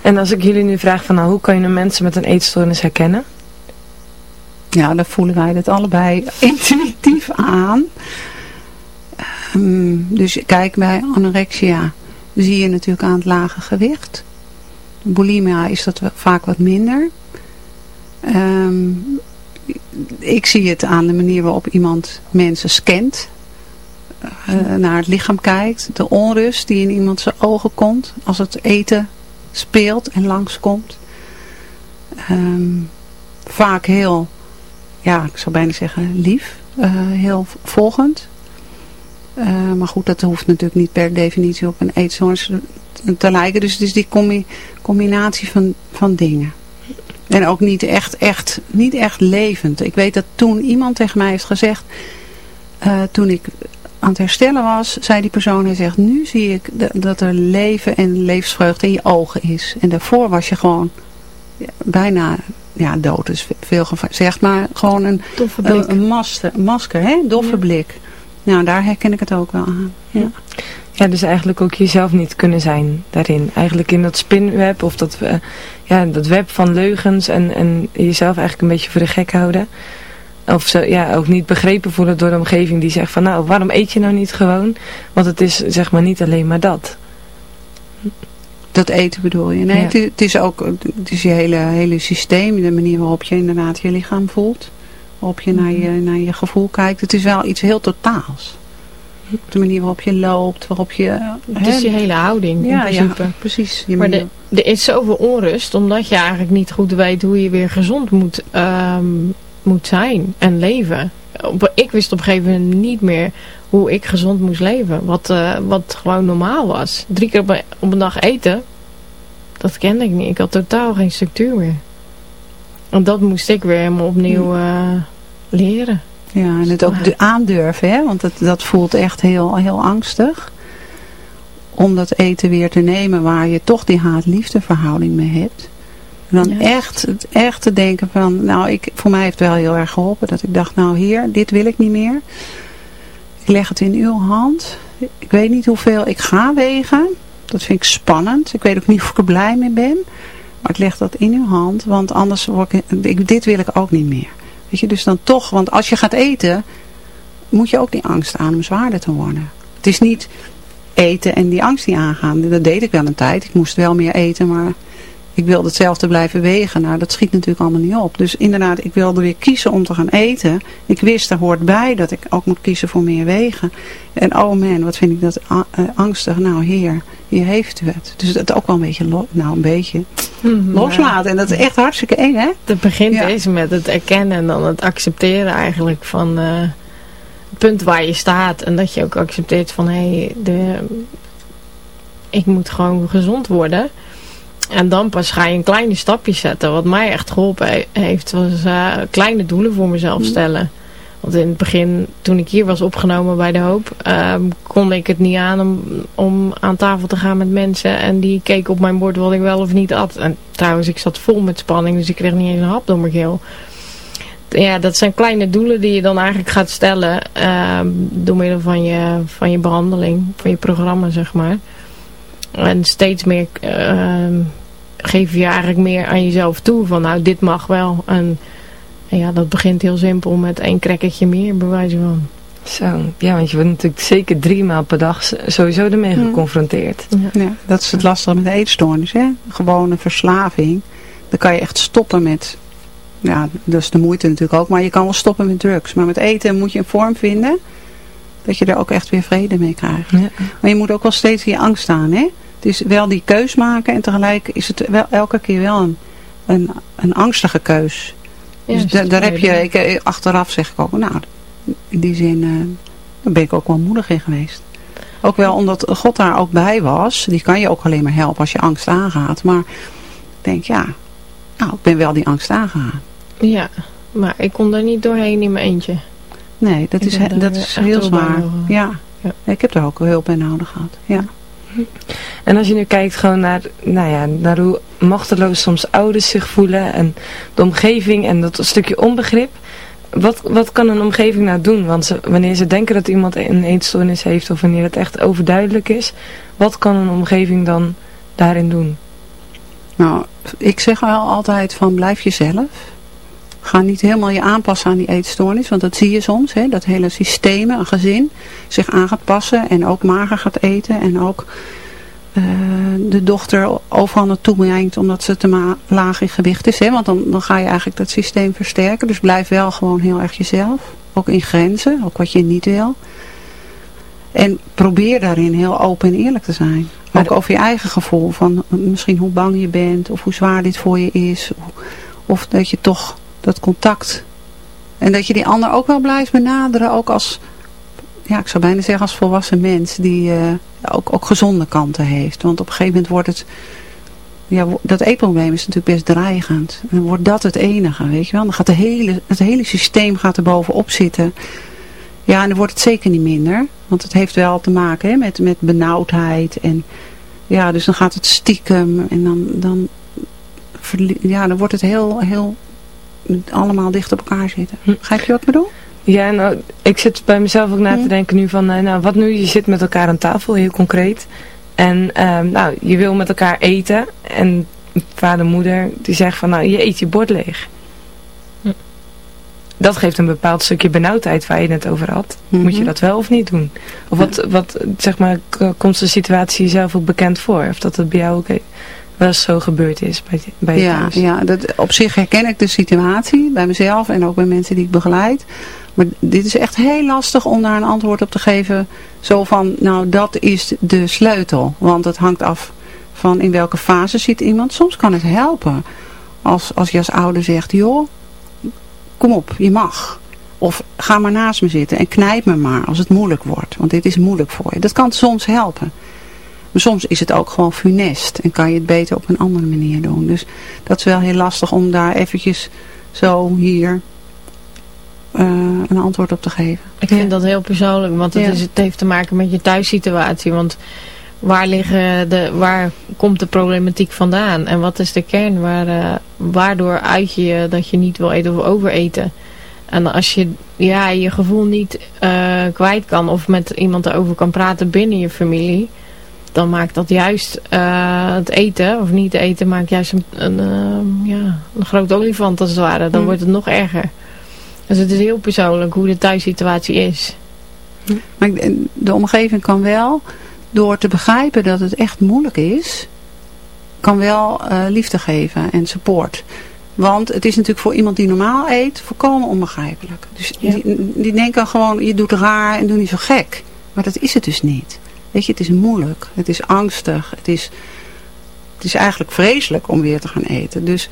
En als ik jullie nu vraag van nou, hoe kan je mensen met een eetstoornis herkennen? Ja, dan voelen wij dat allebei intuïtief aan. Ehm, dus kijk, bij anorexia zie je natuurlijk aan het lage gewicht. Bulimia is dat vaak wat minder. Ehm, ik zie het aan de manier waarop iemand mensen scant. eh, naar het lichaam kijkt. De onrust die in iemand zijn ogen komt. Als het eten speelt en langskomt. Ehm vaak heel, ja ik zou bijna zeggen lief. eh, heel volgend. Eh, maar goed, dat hoeft natuurlijk niet per definitie op een eetstoornis te lijken. Dus het is die combi combinatie van, van dingen. En ook niet echt, echt, niet echt levend. Ik weet dat toen iemand tegen mij heeft gezegd, eh, toen ik aan het herstellen was, zei die persoon, hij zegt, nu zie ik dat er leven en levensvreugde in je ogen is. En daarvoor was je gewoon bijna ja, dood, is veel gevaar. Zeg maar gewoon een, een, een master, masker, hè? doffe blik. Nou, daar herken ik het ook wel aan. Ja. Ja, dus eigenlijk ook jezelf niet kunnen zijn daarin. Eigenlijk in dat spinweb of dat, eh, ja, dat web van leugens en, en jezelf eigenlijk een beetje voor de gek houden. Of zo, ja, ook niet begrepen voelen door de omgeving die zegt van nou, waarom eet je nou niet gewoon? Want het is zeg maar niet alleen maar dat. Dat eten bedoel je? Nee, Ja. het, is, het is ook het is je hele, hele systeem, de manier waarop je inderdaad je lichaam voelt. Waarop je naar je, naar je gevoel kijkt. Het is wel iets heel totaals. De manier waarop je loopt, waarop je... Het is je hele houding in ja, principe. Ja, precies. Je Maar de, er is zoveel onrust, omdat je eigenlijk niet goed weet hoe je weer gezond moet, ehm, moet zijn en leven. Ik wist op een gegeven moment niet meer hoe ik gezond moest leven. Wat, eh, wat gewoon normaal was. Drie keer op een, op een dag eten, dat kende ik niet. Ik had totaal geen structuur meer. En dat moest ik weer helemaal opnieuw eh, leren. Ja, en het ook aandurven, hè? want dat, dat voelt echt heel, heel angstig. Om dat eten weer te nemen waar je toch die haat-liefde verhouding mee hebt. En dan Ja. echt, echt te denken van, nou, ik, voor mij heeft het wel heel erg geholpen. Dat ik dacht, nou hier, dit wil ik niet meer. Ik leg het in uw hand. Ik weet niet hoeveel ik ga wegen. Dat vind ik spannend. Ik weet ook niet of ik er blij mee ben. Maar ik leg dat in uw hand, want anders word ik, ik, dit wil ik ook niet meer. Weet je, dus dan toch, want als je gaat eten, moet je ook die angst aan om zwaarder te worden. Het is niet eten en die angst die aangaan. Dat deed ik wel een tijd. Ik moest wel meer eten, maar ik wilde hetzelfde blijven wegen. Nou, dat schiet natuurlijk allemaal niet op. Dus inderdaad, ik wilde weer kiezen om te gaan eten. Ik wist, er hoort bij dat ik ook moet kiezen voor meer wegen. En oh man, wat vind ik dat a- eh, angstig. Nou, heer, hier heeft u het. Dus dat ook wel een beetje, nou een beetje loslaten. En dat is echt hartstikke eng, hè? Het begint Ja. eens met het erkennen en dan het accepteren eigenlijk van eh, het punt waar je staat. En dat je ook accepteert van hé, hey, de ik moet gewoon gezond worden. En dan pas ga je een kleine stapje zetten. Wat mij echt geholpen he- heeft was eh, kleine doelen voor mezelf stellen. Want in het begin, toen ik hier was opgenomen bij De Hoop, ehm, kon ik het niet aan om, om aan tafel te gaan met mensen. En die keken op mijn bord wat ik wel of niet at. En trouwens, ik zat vol met spanning, dus ik kreeg niet eens een hap door mijn keel. Ja, dat zijn kleine doelen die je dan eigenlijk gaat stellen ehm, door middel van je, van je behandeling, van je programma, zeg maar. En steeds meer ehm, geef je eigenlijk meer aan jezelf toe van nou, dit mag wel. En, en ja, dat begint heel simpel met één krekketje meer, bij wijze van. Zo, ja, want je wordt natuurlijk zeker drie maal per dag sowieso ermee Mm. geconfronteerd. Ja, dat is het lastige met de eetstoornis. Hè? Gewoon een verslaving. Dan kan je echt stoppen met... Ja, dat is de moeite natuurlijk ook. Maar je kan wel stoppen met drugs. Maar met eten moet je een vorm vinden... dat je er ook echt weer vrede mee krijgt. Ja. Maar je moet ook wel steeds je angst aan. Hè? Het is wel die keus maken. En tegelijk is het wel elke keer wel een, een, een angstige keus. Dus da- daar heb je... Ik, eh, achteraf zeg ik ook... Nou, in die zin... eh, daar ben ik ook wel moedig in geweest. Ook wel omdat God daar ook bij was. Die kan je ook alleen maar helpen als je angst aangaat. Maar ik denk, ja, nou, ik ben wel die angst aangegaan. Ja, maar ik kon daar niet doorheen in mijn eentje. Nee, dat Ik is, he- dat is echt heel zwaar. Ja. Ja. ik heb daar ook wel hulp bij nodig gehad. Ja. En als je nu kijkt gewoon naar, nou ja, naar hoe machteloos soms ouders zich voelen en de omgeving en dat stukje onbegrip. Wat, wat kan een omgeving nou doen? Want ze, wanneer ze denken dat iemand een eetstoornis heeft of wanneer het echt overduidelijk is, wat kan een omgeving dan daarin doen? Nou, ik zeg wel altijd van blijf jezelf. Ga niet helemaal je aanpassen aan die eetstoornis, want dat zie je soms. Hè, dat hele systeem, een gezin, zich aan gaat passen en ook mager gaat eten. En ook uh, de dochter overal naartoe brengt omdat ze te laag in gewicht is. Hè, want dan, dan ga je eigenlijk dat systeem versterken. Dus blijf wel gewoon heel erg jezelf. Ook in grenzen, ook wat je niet wil. En probeer daarin heel open en eerlijk te zijn. Ook over je eigen gevoel. Van misschien hoe bang je bent. Of hoe zwaar dit voor je is. Of dat je toch dat contact. En dat je die ander ook wel blijft benaderen. Ook als, ja ik zou bijna zeggen als volwassen mens. Die uh, ook, ook gezonde kanten heeft. Want op een gegeven moment wordt het... Ja, dat eetprobleem is natuurlijk best dreigend. En dan wordt dat het enige, weet je wel. Dan gaat de hele, het hele systeem gaat er bovenop zitten. Ja, en dan wordt het zeker niet minder. Want het heeft wel te maken hè, met, met benauwdheid. En ja, dus dan gaat het stiekem. En dan, dan, ja, dan wordt het heel, heel allemaal dicht op elkaar zitten. Hm. Begrijp je wat ik bedoel? Ja, nou, ik zit bij mezelf ook na te hm. denken nu van, eh, nou, wat nu? Je zit met elkaar aan tafel, heel concreet. En, uh, nou, je wil met elkaar eten. En vader en moeder, die zegt van, nou, je eet je bord leeg dat geeft een bepaald stukje benauwdheid waar je het over had. Moet je mhm. dat wel of niet doen? Of wat, wat zeg maar, komt de situatie jezelf ook bekend voor? Of dat het bij jou ook wel zo gebeurd is bij, bij je ja, thuis? Ja, dat, op zich herken ik de situatie bij mezelf en ook bij mensen die ik begeleid. Maar dit is echt heel lastig om daar een antwoord op te geven. Zo van, nou dat is de sleutel. Want het hangt af van in welke fase zit iemand. Soms kan het helpen. Als, als je als ouder zegt, joh, kom op, je mag. Of ga maar naast me zitten en knijp me maar als het moeilijk wordt. Want dit is moeilijk voor je. Dat kan soms helpen. Maar soms is het ook gewoon funest. En kan je het beter op een andere manier doen. Dus dat is wel heel lastig om daar eventjes zo hier uh, een antwoord op te geven. Ik vind dat heel persoonlijk. Want het, is, het heeft te maken met je thuissituatie. Want waar, liggen de, waar komt de problematiek vandaan? En wat is de kern? Waar, uh, waardoor uit je dat je niet wil eten of overeten? En als je ja, je gevoel niet uh, kwijt kan of met iemand erover kan praten binnen je familie... dan maakt dat juist uh, het eten of niet eten maakt juist een, een, ja, een groot olifant als het ware. Dan mm. wordt het nog erger. Dus het is heel persoonlijk hoe de thuissituatie is. Maar de omgeving kan wel door te begrijpen dat het echt moeilijk is, kan wel uh, liefde geven en support. Want het is natuurlijk voor iemand die normaal eet volkomen onbegrijpelijk. Dus die, die denken gewoon, je doet raar en doe niet zo gek. Maar dat is het dus niet. Weet je, het is moeilijk. Het is angstig. Het is, het is eigenlijk vreselijk om weer te gaan eten. Dus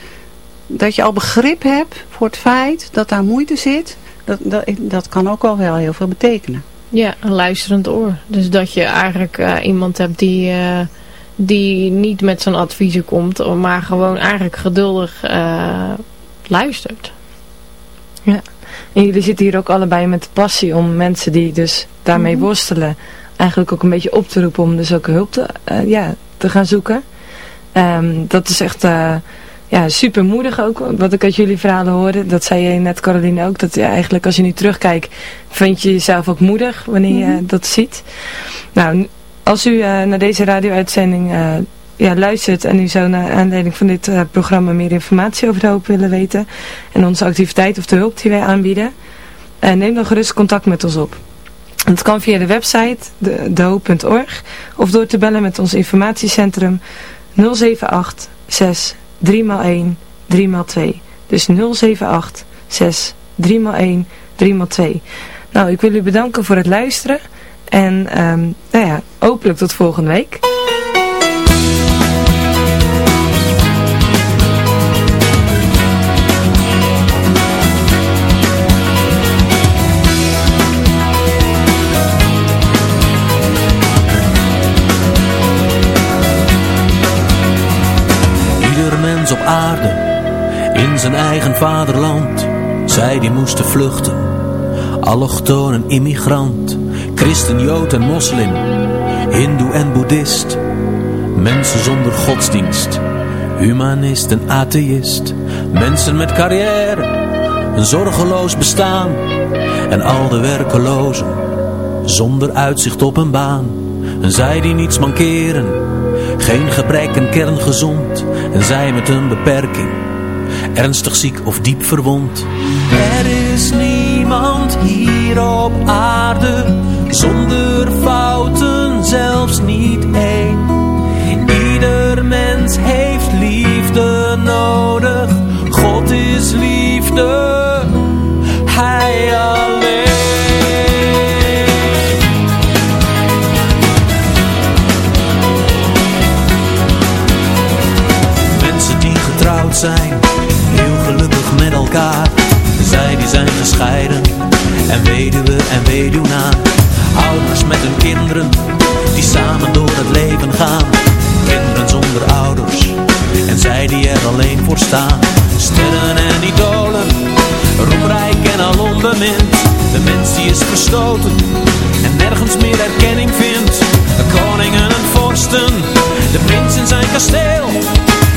dat je al begrip hebt voor het feit dat daar moeite zit, dat, dat, dat kan ook al wel heel veel betekenen. Ja, een luisterend oor. Dus dat je eigenlijk uh, iemand hebt die, uh, die niet met zijn adviezen komt, maar gewoon eigenlijk geduldig uh, luistert. Ja, en jullie zitten hier ook allebei met passie om mensen die dus daarmee mm -hmm. Eigenlijk ook een beetje op te roepen om dus ook hulp te, ja, te gaan zoeken. Um, dat is echt ja, super moedig ook, wat ik uit jullie verhalen hoorde. Dat zei je net, Caroline, ook. Dat ja, eigenlijk als je nu terugkijkt, vind je jezelf ook moedig wanneer je mm -hmm. dat ziet. Nou, als u uh, naar deze radio-uitzending uh, ja, luistert en u zou naar aanleiding van dit uh, programma meer informatie over de hoop willen weten en onze activiteit of de hulp die wij aanbieden, neem dan gerust contact met ons op. Dat kan via de website dehoop.org of door te bellen met ons informatiecentrum 078 6 3 x 1, 3 x 2. Dus 078 6 3 x 1, 3 x 2. Nou, ik wil u bedanken voor het luisteren. En um, nou ja, hopelijk tot volgende week. Op aarde, in zijn eigen vaderland. Zij die moesten vluchten, allochtoon en immigrant. Christen, Jood en moslim, hindoe en boeddhist. Mensen zonder godsdienst, humanist en atheïst. Mensen met carrière, een zorgeloos bestaan. En al de werkelozen, zonder uitzicht op een baan. En zij die niets mankeren Geen gebrek en kerngezond en zij met een beperking. Ernstig ziek of diep verwond. Er is niemand hier op aarde zonder fouten, zelfs niet één. Ieder mens heeft liefde nodig. God is liefde, Hij zijn, heel gelukkig met elkaar. Zij die zijn gescheiden, en weduwe en weduwnaar. Ouders met hun kinderen, die samen door het leven gaan. Kinderen zonder ouders, en zij die er alleen voor staan. Sterren en idolen, roemrijk en al onbemind. De mens die is verstoten, en nergens meer erkenning vindt. De koningen en vorsten, de prins in zijn kasteel.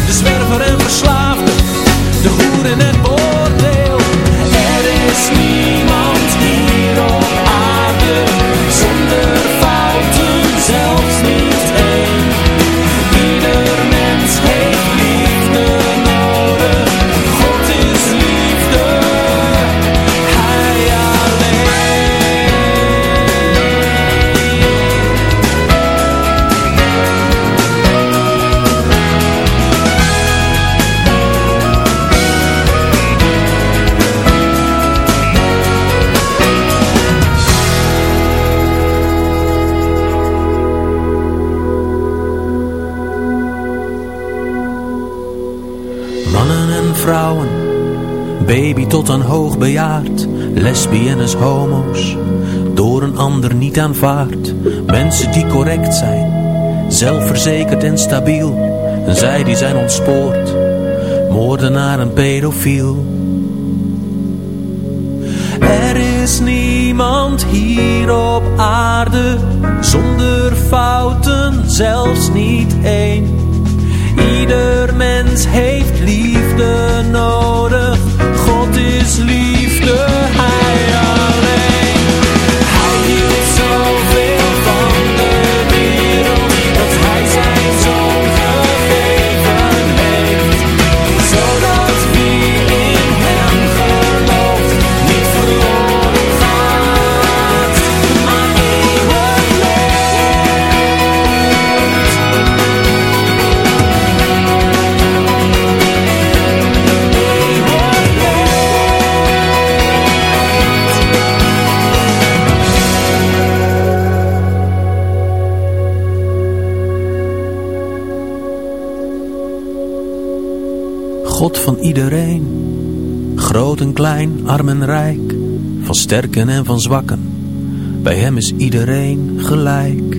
De zwerver en verslaafde, de hoer in het oordeel. Er is niemand hoogbejaard, lesbiennes, homo's, door een ander niet aanvaard. Mensen die correct zijn, zelfverzekerd en stabiel, en zij die zijn ontspoord, moordenaar en pedofiel. Er is niemand hier op aarde zonder fouten, zelfs niet één. Ieder mens heeft liefde nodig. Van iedereen, groot en klein, arm en rijk, van sterken en van zwakken. Bij hem is iedereen gelijk.